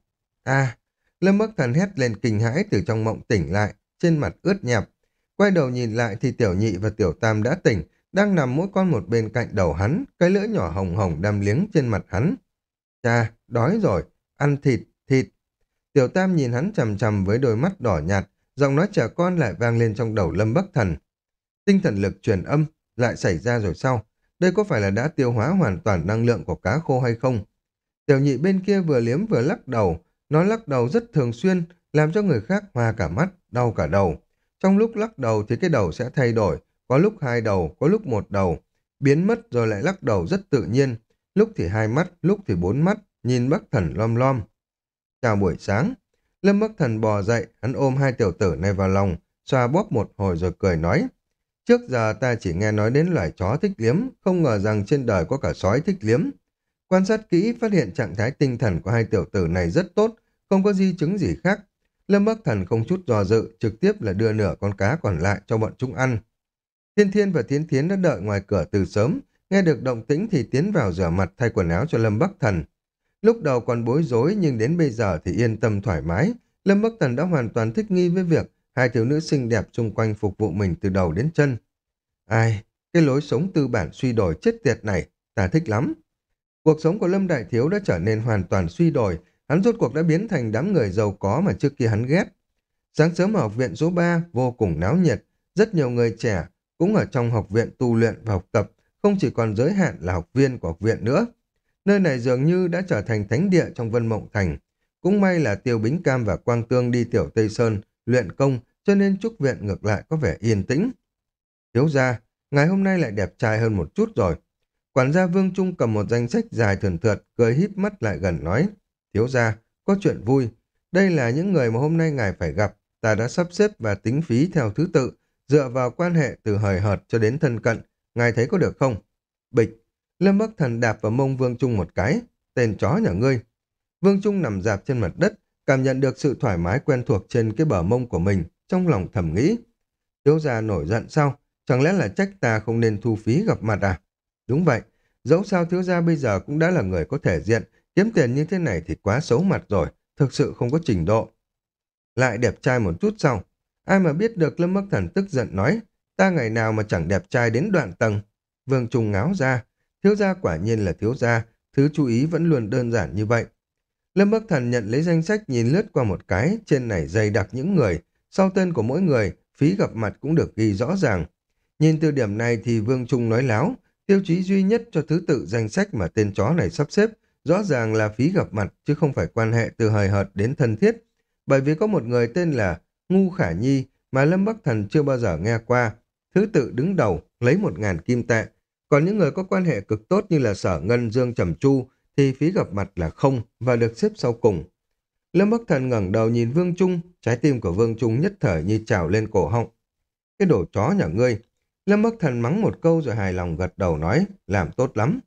a Lâm Bắc Thần hét lên kinh hãi từ trong mộng tỉnh lại, trên mặt ướt nhẹp. Quay đầu nhìn lại thì Tiểu Nhị và Tiểu Tam đã tỉnh, đang nằm mỗi con một bên cạnh đầu hắn, cái lưỡi nhỏ hồng hồng đâm liếng trên mặt hắn. Cha, đói rồi, ăn thịt, thịt. Tiểu Tam nhìn hắn chầm chầm với đôi mắt đỏ nhạt, giọng nói trẻ con lại vang lên trong đầu Lâm Bắc Thần. Tinh thần lực truyền âm lại xảy ra rồi sao? Đây có phải là đã tiêu hóa hoàn toàn năng lượng của cá khô hay không? Tiểu nhị bên kia vừa liếm vừa lắc đầu, nó lắc đầu rất thường xuyên, làm cho người khác hoa cả mắt, đau cả đầu. Trong lúc lắc đầu thì cái đầu sẽ thay đổi, có lúc hai đầu, có lúc một đầu, biến mất rồi lại lắc đầu rất tự nhiên, lúc thì hai mắt, lúc thì bốn mắt, nhìn bác Thần lom lom. Chào buổi sáng, Lâm Bắc Thần bò dậy, hắn ôm hai tiểu tử này vào lòng, xoa bóp một hồi rồi cười nói. Trước giờ ta chỉ nghe nói đến loài chó thích liếm, không ngờ rằng trên đời có cả sói thích liếm. Quan sát kỹ phát hiện trạng thái tinh thần của hai tiểu tử này rất tốt, không có di chứng gì khác. Lâm Bắc Thần không chút dò dự, trực tiếp là đưa nửa con cá còn lại cho bọn chúng ăn. Thiên Thiên và Thiến Thiến đã đợi ngoài cửa từ sớm, nghe được động tĩnh thì tiến vào rửa mặt thay quần áo cho Lâm Bắc Thần. Lúc đầu còn bối rối nhưng đến bây giờ thì yên tâm thoải mái. Lâm Bắc Thần đã hoàn toàn thích nghi với việc hai thiếu nữ xinh đẹp xung quanh phục vụ mình từ đầu đến chân. Ai, cái lối sống tư bản suy đổi chết tiệt này, ta thích lắm. Cuộc sống của Lâm Đại Thiếu đã trở nên hoàn toàn suy đổi, hắn rốt cuộc đã biến thành đám người giàu có mà trước kia hắn ghét. Sáng sớm ở học viện số 3 vô cùng náo nhiệt, rất nhiều người trẻ cũng ở trong học viện tu luyện và học tập, không chỉ còn giới hạn là học viên của học viện nữa. Nơi này dường như đã trở thành thánh địa trong Vân Mộng Thành. Cũng may là Tiêu Bính Cam và Quang Tương đi tiểu Tây Sơn, luyện công, cho nên trúc viện ngược lại có vẻ yên tĩnh. Thiếu gia, ngày hôm nay lại đẹp trai hơn một chút rồi. Quản gia Vương Trung cầm một danh sách dài thườn thượt, cười híp mắt lại gần nói. Thiếu gia, có chuyện vui. Đây là những người mà hôm nay ngài phải gặp. Ta đã sắp xếp và tính phí theo thứ tự, dựa vào quan hệ từ hời hợt cho đến thân cận. Ngài thấy có được không? Bịch. Lâm Bắc Thần đạp vào mông Vương Trung một cái. Tên chó nhà ngươi. Vương Trung nằm dạp trên mặt đất, cảm nhận được sự thoải mái quen thuộc trên cái bờ mông của mình, trong lòng thầm nghĩ. Thiếu gia nổi giận sao? Chẳng lẽ là trách ta không nên thu phí gặp mặt à? Đúng vậy, dẫu sao thiếu gia bây giờ cũng đã là người có thể diện, kiếm tiền như thế này thì quá xấu mặt rồi, thực sự không có trình độ. Lại đẹp trai một chút sau, ai mà biết được Lâm Bắc Thần tức giận nói, ta ngày nào mà chẳng đẹp trai đến đoạn tầng. Vương Trung ngáo ra, thiếu gia quả nhiên là thiếu gia, thứ chú ý vẫn luôn đơn giản như vậy. Lâm Bắc Thần nhận lấy danh sách nhìn lướt qua một cái, trên này dày đặc những người, sau tên của mỗi người, phí gặp mặt cũng được ghi rõ ràng. Nhìn từ điểm này thì Vương Trung nói láo, tiêu chí duy nhất cho thứ tự danh sách mà tên chó này sắp xếp rõ ràng là phí gặp mặt chứ không phải quan hệ từ hời hợt đến thân thiết. Bởi vì có một người tên là Ngu Khả Nhi mà Lâm Bắc Thần chưa bao giờ nghe qua. Thứ tự đứng đầu lấy một ngàn kim tệ. Còn những người có quan hệ cực tốt như là Sở Ngân Dương Trầm Chu thì phí gặp mặt là không và được xếp sau cùng. Lâm Bắc Thần ngẩng đầu nhìn Vương Trung, trái tim của Vương Trung nhất thời như trào lên cổ họng. Cái đồ chó nhà ngươi. Lâm Bắc Thần mắng một câu rồi hài lòng gật đầu nói, làm tốt lắm.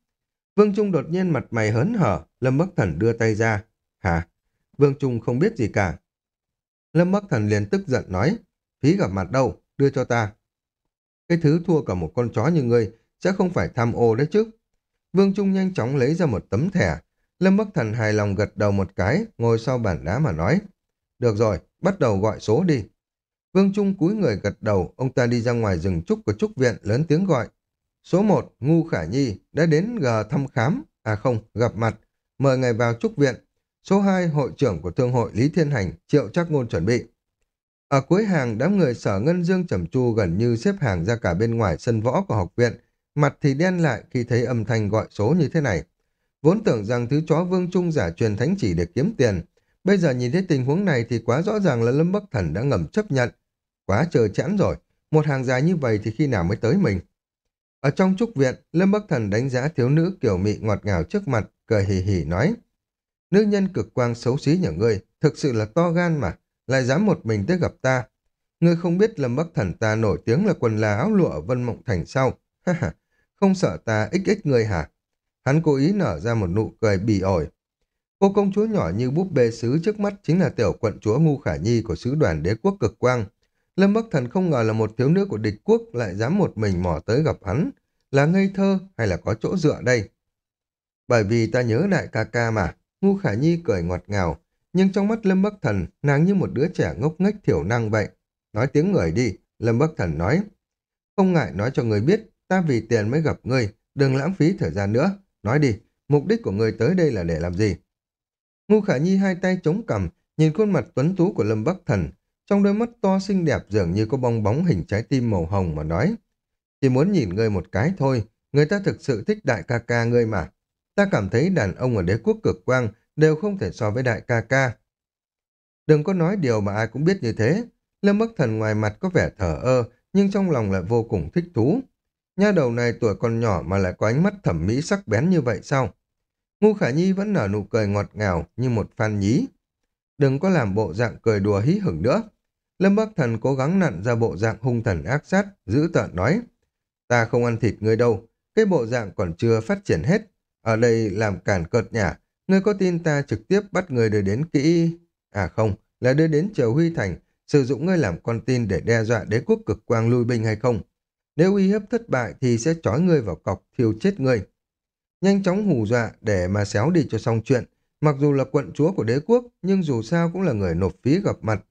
Vương Trung đột nhiên mặt mày hớn hở, Lâm Bắc Thần đưa tay ra. Hả? Vương Trung không biết gì cả. Lâm Bắc Thần liền tức giận nói, phí gặp mặt đâu, đưa cho ta. Cái thứ thua cả một con chó như ngươi sẽ không phải tham ô đấy chứ. Vương Trung nhanh chóng lấy ra một tấm thẻ. Lâm Bắc Thần hài lòng gật đầu một cái, ngồi sau bàn đá mà nói. Được rồi, bắt đầu gọi số đi. Vương Trung cúi người gật đầu, ông ta đi ra ngoài rừng trúc của trúc viện, lớn tiếng gọi. Số 1, Ngu Khả Nhi, đã đến G thăm khám, à không, gặp mặt, mời ngài vào trúc viện. Số 2, hội trưởng của thương hội Lý Thiên Hành, Triệu trác Ngôn chuẩn bị. Ở cuối hàng, đám người sở Ngân Dương Trầm Chu gần như xếp hàng ra cả bên ngoài sân võ của học viện, mặt thì đen lại khi thấy âm thanh gọi số như thế này. Vốn tưởng rằng thứ chó vương trung giả truyền thánh chỉ để kiếm tiền, bây giờ nhìn thấy tình huống này thì quá rõ ràng là Lâm Bắc Thần đã ngầm chấp nhận. Quá chờ chẵn rồi, một hàng dài như vậy thì khi nào mới tới mình? Ở trong trúc viện, Lâm Bắc Thần đánh giá thiếu nữ kiểu mị ngọt ngào trước mặt, cười hì hì nói. Nữ nhân cực quang xấu xí nhà ngươi, thực sự là to gan mà, lại dám một mình tới gặp ta. Ngươi không biết Lâm Bắc Thần ta nổi tiếng là quần là áo lụa ở Vân Mộng Thành sau. Ha ha, không sợ ta ích ích ngươi hả? Hắn cố ý nở ra một nụ cười bỉ ổi. Cô công chúa nhỏ như búp bê sứ trước mắt chính là tiểu quận chúa Ngu Khả Nhi của sứ đoàn đế quốc cực quang. Lâm Bắc Thần không ngờ là một thiếu nữ của địch quốc lại dám một mình mò tới gặp hắn. Là ngây thơ hay là có chỗ dựa đây? Bởi vì ta nhớ đại ca ca mà. Ngu Khả Nhi cười ngọt ngào. Nhưng trong mắt Lâm Bắc Thần, nàng như một đứa trẻ ngốc nghếch thiểu năng vậy. Nói tiếng người đi, Lâm Bắc Thần nói. Không ngại nói cho người biết, ta vì tiền mới gặp ngươi, đừng lãng phí thời gian nữa. Nói đi, mục đích của người tới đây là để làm gì? Ngu Khả Nhi hai tay chống cằm, nhìn khuôn mặt tuấn tú của Lâm Bắc Thần, trong đôi mắt to xinh đẹp dường như có bong bóng hình trái tim màu hồng mà nói. Chỉ muốn nhìn ngươi một cái thôi, người ta thực sự thích đại ca ca ngươi mà. Ta cảm thấy đàn ông ở đế quốc cực quang đều không thể so với đại ca ca. Đừng có nói điều mà ai cũng biết như thế. Lâm Bắc Thần ngoài mặt có vẻ thở ơ, nhưng trong lòng lại vô cùng thích thú. Nha đầu này tuổi còn nhỏ mà lại có ánh mắt thẩm mỹ sắc bén như vậy sao? Ngu Khả Nhi vẫn nở nụ cười ngọt ngào như một phan nhí. Đừng có làm bộ dạng cười đùa hí hửng nữa. Lâm Bắc Thần cố gắng nặn ra bộ dạng hung thần ác sát, giữ tợn nói. Ta không ăn thịt ngươi đâu, cái bộ dạng còn chưa phát triển hết. Ở đây làm cản cợt nhả, ngươi có tin ta trực tiếp bắt người đưa đến kỹ... À không, là đưa đến Triều Huy Thành, sử dụng ngươi làm con tin để đe dọa đế quốc cực quang lui binh hay không? Nếu uy hiếp thất bại thì sẽ trói ngươi vào cọc, thiêu chết ngươi. Nhanh chóng hù dọa để mà xéo đi cho xong chuyện. Mặc dù là quận chúa của đế quốc, nhưng dù sao cũng là người nộp phí gặp mặt.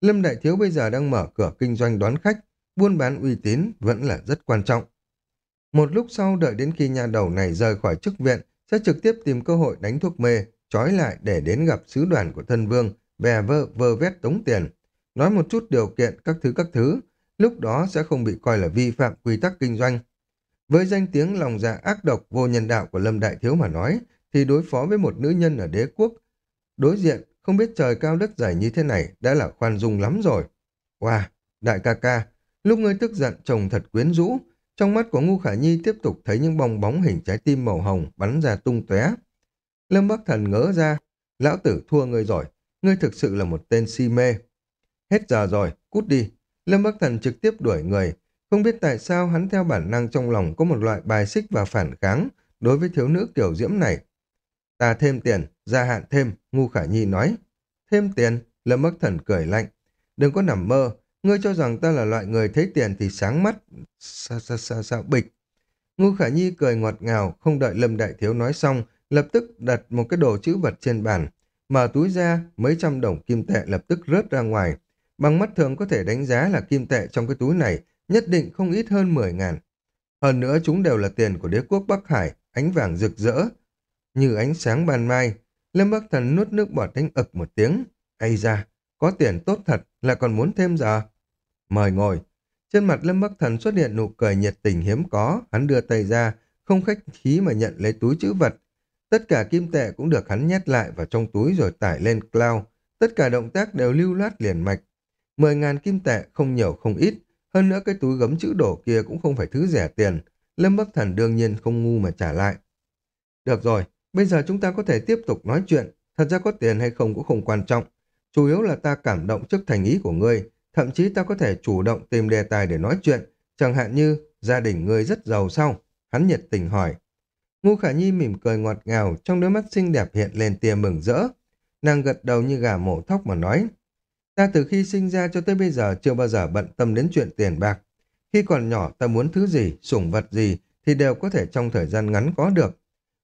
Lâm Đại Thiếu bây giờ đang mở cửa kinh doanh đón khách, buôn bán uy tín vẫn là rất quan trọng. Một lúc sau đợi đến khi nhà đầu này rời khỏi chức viện, sẽ trực tiếp tìm cơ hội đánh thuốc mê, trói lại để đến gặp sứ đoàn của thân vương, bè vơ vơ vét tống tiền. Nói một chút điều kiện các thứ các thứ, lúc đó sẽ không bị coi là vi phạm quy tắc kinh doanh. Với danh tiếng lòng dạ ác độc vô nhân đạo của Lâm Đại Thiếu mà nói, thì đối phó với một nữ nhân ở đế quốc, đối diện không biết trời cao đất dày như thế này đã là khoan dung lắm rồi. Wow, đại ca ca, lúc ngươi tức giận chồng thật quyến rũ, trong mắt của Ngu Khả Nhi tiếp tục thấy những bong bóng hình trái tim màu hồng bắn ra tung tóe. Lâm Bắc Thần ngỡ ra, lão tử thua ngươi rồi, ngươi thực sự là một tên si mê. Hết giờ rồi, cút đi. Lâm Bắc Thần trực tiếp đuổi người, không biết tại sao hắn theo bản năng trong lòng có một loại bài xích và phản kháng đối với thiếu nữ kiểu diễm này. Ta thêm tiền, gia hạn thêm, Ngu Khả Nhi nói. Thêm tiền, Lâm Bắc Thần cười lạnh. Đừng có nằm mơ, ngươi cho rằng ta là loại người thấy tiền thì sáng mắt. Sao sao sao sao bịch. Ngu Khả Nhi cười ngọt ngào, không đợi Lâm Đại Thiếu nói xong, lập tức đặt một cái đồ chữ vật trên bàn. Mở túi ra, mấy trăm đồng kim tệ lập tức rớt ra ngoài. Bằng mắt thường có thể đánh giá là kim tệ trong cái túi này nhất định không ít hơn 10 ngàn. Hơn nữa chúng đều là tiền của đế quốc Bắc Hải, ánh vàng rực rỡ, như ánh sáng ban mai. Lâm Bắc Thần nuốt nước bọt đánh ực một tiếng. Ây ra, có tiền tốt thật, là còn muốn thêm giờ. Mời ngồi. Trên mặt Lâm Bắc Thần xuất hiện nụ cười nhiệt tình hiếm có, hắn đưa tay ra, không khách khí mà nhận lấy túi chữ vật. Tất cả kim tệ cũng được hắn nhét lại vào trong túi rồi tải lên cloud. Tất cả động tác đều lưu loát liền mạch. Mười ngàn kim tệ không nhiều không ít, hơn nữa cái túi gấm chữ đổ kia cũng không phải thứ rẻ tiền. Lâm Bắc Thần đương nhiên không ngu mà trả lại. Được rồi, bây giờ chúng ta có thể tiếp tục nói chuyện. Thật ra có tiền hay không cũng không quan trọng. Chủ yếu là ta cảm động trước thành ý của ngươi. Thậm chí ta có thể chủ động tìm đề tài để nói chuyện. Chẳng hạn như gia đình ngươi rất giàu sao? Hắn nhiệt tình hỏi. Ngu Khả Nhi mỉm cười ngọt ngào, trong đôi mắt xinh đẹp hiện lên tia mừng rỡ. Nàng gật đầu như gà mổ thóc mà nói. Ta từ khi sinh ra cho tới bây giờ chưa bao giờ bận tâm đến chuyện tiền bạc. Khi còn nhỏ ta muốn thứ gì, sủng vật gì thì đều có thể trong thời gian ngắn có được.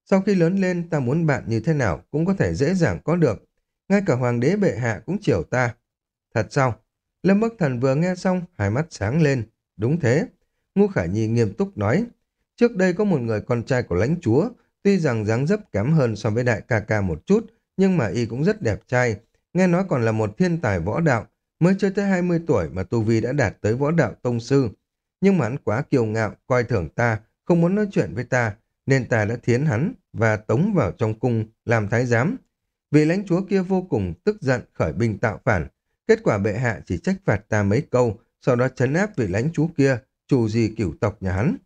Sau khi lớn lên ta muốn bạn như thế nào cũng có thể dễ dàng có được. Ngay cả hoàng đế bệ hạ cũng chiều ta. Thật sao? Lâm Bắc Thần vừa nghe xong, hai mắt sáng lên. Đúng thế. Ngu Khả Nhi nghiêm túc nói. Trước đây có một người con trai của lãnh chúa, tuy rằng dáng dấp kém hơn so với đại ca ca một chút, nhưng mà y cũng rất đẹp trai, nghe nói còn là một thiên tài võ đạo, Mới chưa tới 20 tuổi mà Tu Vi đã đạt tới võ đạo tông sư. Nhưng mà hắn quá kiêu ngạo, coi thường ta, không muốn nói chuyện với ta, nên ta đã thiến hắn và tống vào trong cung làm thái giám. Vị lãnh chúa kia vô cùng tức giận khởi binh tạo phản. Kết quả bệ hạ chỉ trách phạt ta mấy câu, sau đó chấn áp vị lãnh chúa kia, chủ gì cửu tộc nhà hắn.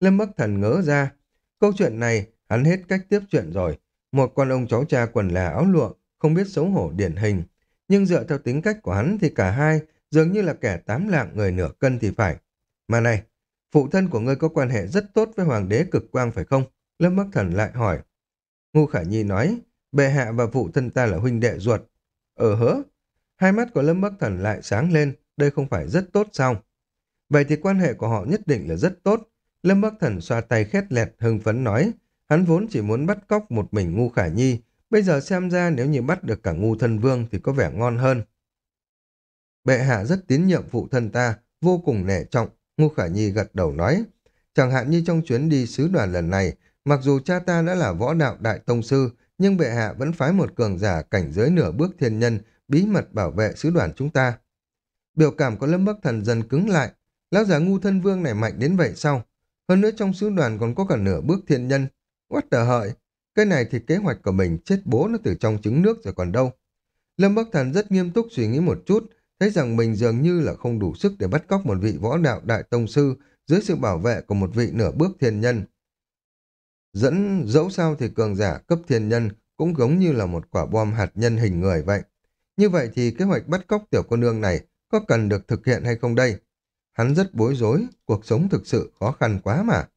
Lâm Bắc Thần ngỡ ra, câu chuyện này hắn hết cách tiếp chuyện rồi. Một con ông cháu cha quần là áo lụa, không biết xấu hổ điển hình. Nhưng dựa theo tính cách của hắn thì cả hai dường như là kẻ tám lạng người nửa cân thì phải. Mà này, phụ thân của ngươi có quan hệ rất tốt với hoàng đế cực quang phải không? Lâm Bắc Thần lại hỏi. Ngu Khả Nhi nói, bệ hạ và phụ thân ta là huynh đệ ruột. Ờ hớ, hai mắt của Lâm Bắc Thần lại sáng lên, đây không phải rất tốt sao? Vậy thì quan hệ của họ nhất định là rất tốt. Lâm Bắc Thần xoa tay khét lẹt hưng phấn nói, hắn vốn chỉ muốn bắt cóc một mình Ngu Khả Nhi, bây giờ xem ra nếu như bắt được cả Ngu Thân Vương thì có vẻ ngon hơn. Bệ hạ rất tín nhiệm phụ thân ta, vô cùng nể trọng, Ngô Khả Nhi gật đầu nói. Chẳng hạn như trong chuyến đi sứ đoàn lần này, mặc dù cha ta đã là võ đạo đại tông sư, nhưng bệ hạ vẫn phái một cường giả cảnh giới nửa bước thiên nhân bí mật bảo vệ sứ đoàn chúng ta. Biểu cảm của Lâm Bắc Thần dần cứng lại, lão giả ngu thân vương này mạnh đến vậy sao? Hơn nữa trong sứ đoàn còn có cả nửa bước thiên nhân. What the hợi? Cái này thì kế hoạch của mình chết bố nó từ trong trứng nước rồi còn đâu. Lâm Bắc Thần rất nghiêm túc suy nghĩ một chút, thấy rằng mình dường như là không đủ sức để bắt cóc một vị võ đạo đại tông sư dưới sự bảo vệ của một vị nửa bước thiên nhân. Dẫn dẫu sao thì cường giả cấp thiên nhân cũng giống như là một quả bom hạt nhân hình người vậy. Như vậy thì kế hoạch bắt cóc tiểu cô nương này có cần được thực hiện hay không đây? Hắn rất bối rối, cuộc sống thực sự khó khăn quá mà.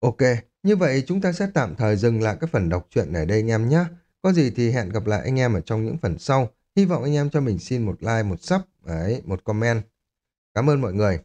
Ok, như vậy chúng ta sẽ tạm thời dừng lại các phần đọc truyện này đây anh em nhé. Có gì thì hẹn gặp lại anh em ở trong những phần sau. Hy vọng anh em cho mình xin một like, một sub, đấy, một comment. Cảm ơn mọi người.